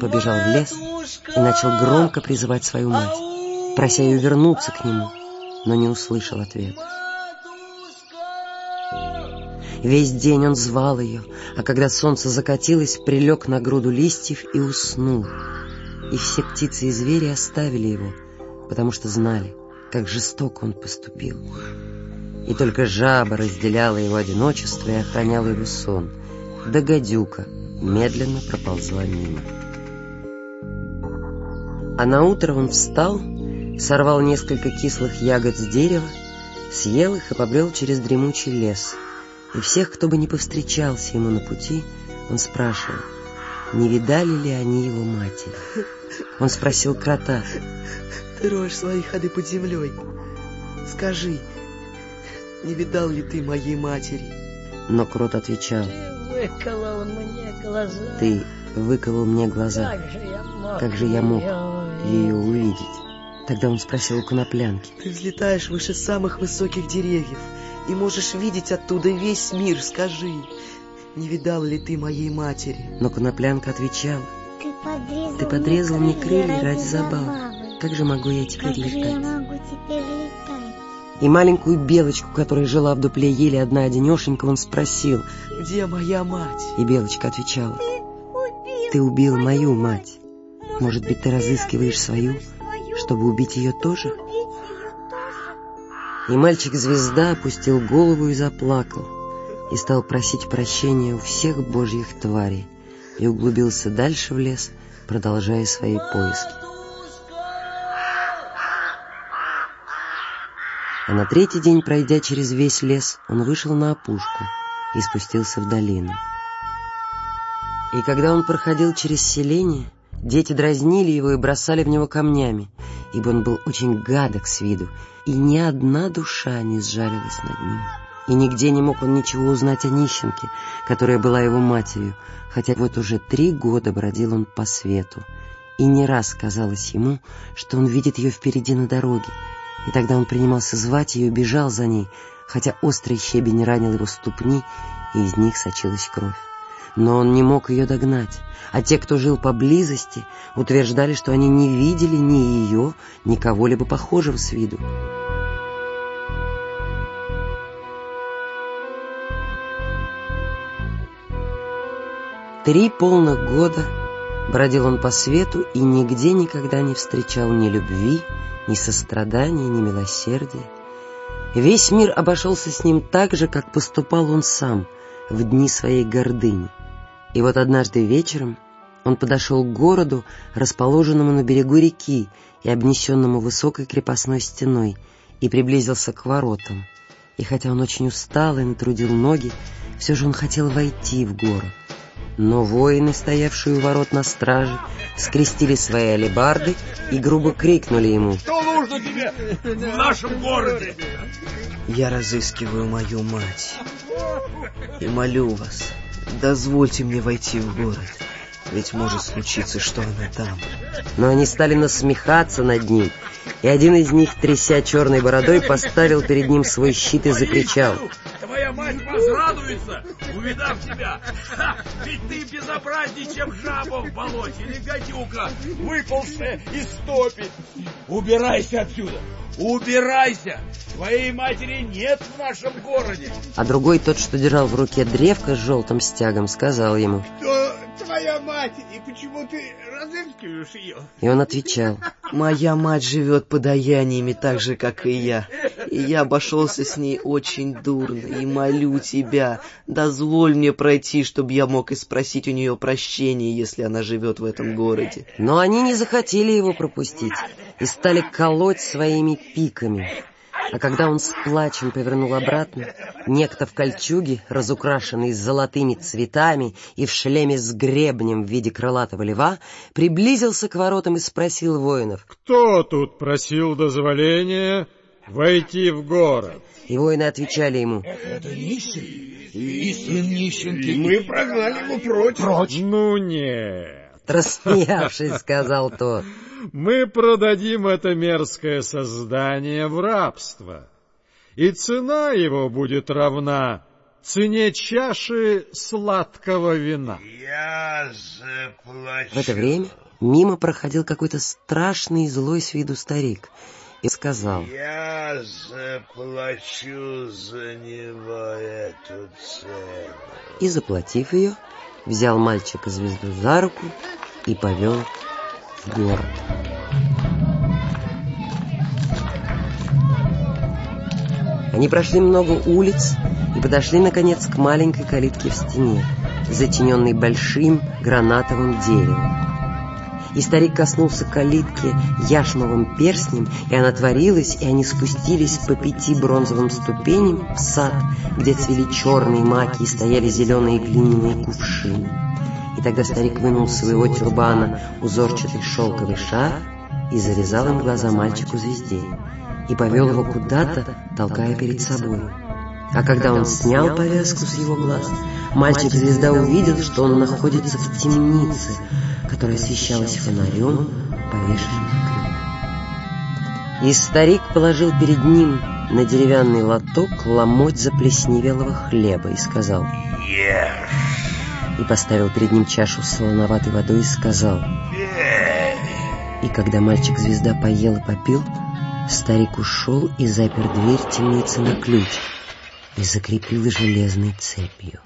побежал в лес и начал громко призывать свою мать, прося ее вернуться к нему, но не услышал ответа. Весь день он звал ее, а когда солнце закатилось, прилег на груду листьев и уснул. И все птицы и звери оставили его, потому что знали, как жестоко он поступил. И только жаба разделяла его одиночество и охраняла его сон. Да гадюка медленно проползла мимо. А на утро он встал, сорвал несколько кислых ягод с дерева, съел их и побрел через дремучий лес. И всех, кто бы не повстречался ему на пути, он спрашивал, не видали ли они его матери. Он спросил крота. Ты роешь свои ходы под землей. Скажи, не видал ли ты моей матери? Но крот отвечал. Ты выколол мне глаза. Ты выколол мне глаза. Как же я мог, Как же я мог ее увидеть? Тогда он спросил у коноплянки. Ты взлетаешь выше самых высоких деревьев и можешь видеть оттуда весь мир. Скажи, не видал ли ты моей матери? Но коноплянка отвечала. Ты подрезал, Ты подрезал мне крылья ради забавы. Как же могу я теперь Как же я летать? могу теперь летать? И маленькую белочку, которая жила в дупле ели одна одинешенька, он спросил. Где моя мать? И белочка отвечала. Убил Ты убил мою мать. Может быть, ты разыскиваешь свою, чтобы убить ее тоже. И мальчик-звезда опустил голову и заплакал, и стал просить прощения у всех божьих тварей, и углубился дальше в лес, продолжая свои поиски. А на третий день, пройдя через весь лес, он вышел на опушку и спустился в долину. И когда он проходил через селение, дети дразнили его и бросали в него камнями, ибо он был очень гадок с виду, и ни одна душа не сжалилась над ним. И нигде не мог он ничего узнать о нищенке, которая была его матерью, хотя вот уже три года бродил он по свету. И не раз казалось ему, что он видит ее впереди на дороге, и тогда он принимался звать ее и бежал за ней, хотя острый щебень ранил его ступни, и из них сочилась кровь. Но он не мог ее догнать, а те, кто жил поблизости, утверждали, что они не видели ни ее, ни кого-либо похожего с виду. Три полных года бродил он по свету и нигде никогда не встречал ни любви, ни сострадания, ни милосердия. Весь мир обошелся с ним так же, как поступал он сам в дни своей гордыни. И вот однажды вечером он подошел к городу, расположенному на берегу реки и обнесенному высокой крепостной стеной, и приблизился к воротам. И хотя он очень устал и натрудил ноги, все же он хотел войти в город. Но воины, стоявшие у ворот на страже, скрестили свои алебарды и грубо крикнули ему. Что нужно тебе в нашем городе? Я разыскиваю мою мать. И молю вас, дозвольте мне войти в город. Ведь может случиться, что она там. Но они стали насмехаться над ним, и один из них, тряся черной бородой, поставил перед ним свой щит и закричал. Возрадуется, увидав тебя. Ха, ведь ты безобразней, чем жаба в болоте или гадюка, выползшая из топи. Убирайся отсюда, убирайся. Твоей матери нет в нашем городе. А другой, тот, что держал в руке древко с желтым стягом, сказал ему. Кто твоя мать и почему ты разыскиваешь ее? И он отвечал. Моя мать живет подаяниями так же, как и я. И я обошелся с ней очень дурно. И молю тебя, дозволь мне пройти, чтобы я мог и спросить у нее прощения, если она живет в этом городе. Но они не захотели его пропустить и стали колоть своими пиками. А когда он с плачем повернул обратно, некто в кольчуге, разукрашенный золотыми цветами и в шлеме с гребнем в виде крылатого льва, приблизился к воротам и спросил воинов. Кто тут просил дозволения войти в город? И воины отвечали ему. Это нищий и сын нищенки. Мы прогнали его прочь. Прочь. Ну нет. Рассмеявшись, сказал тот. Мы продадим это мерзкое создание в рабство, и цена его будет равна цене чаши сладкого вина. Я заплачу. В это время мимо проходил какой-то страшный и злой с виду старик и сказал, Я заплачу за него эту цену. и, заплатив ее, взял мальчика звезду за руку и повел в город. Они прошли много улиц и подошли, наконец, к маленькой калитке в стене, затененной большим гранатовым деревом. И старик коснулся калитки яшмовым перстнем, и она отворилась, и они спустились по пяти бронзовым ступеням в сад, где цвели черные маки и стояли зеленые глиняные кувшины. И тогда старик вынул своего тюрбана узорчатый шелковый шар и завязал им глаза мальчику звезде, и повел его куда-то, толкая перед собой. А когда он снял повязку с его глаз, мальчик-звезда увидел, что он находится в темнице, которая освещалась фонарем, повешенным на крюк. И старик положил перед ним на деревянный лоток ломоть заплесневелого хлеба и сказал, Ешь, и поставил перед ним чашу с солоноватой водой и сказал, пей. и когда мальчик-звезда поел и попил, старик ушел и запер дверь темницы на ключ и закрепил железной цепью.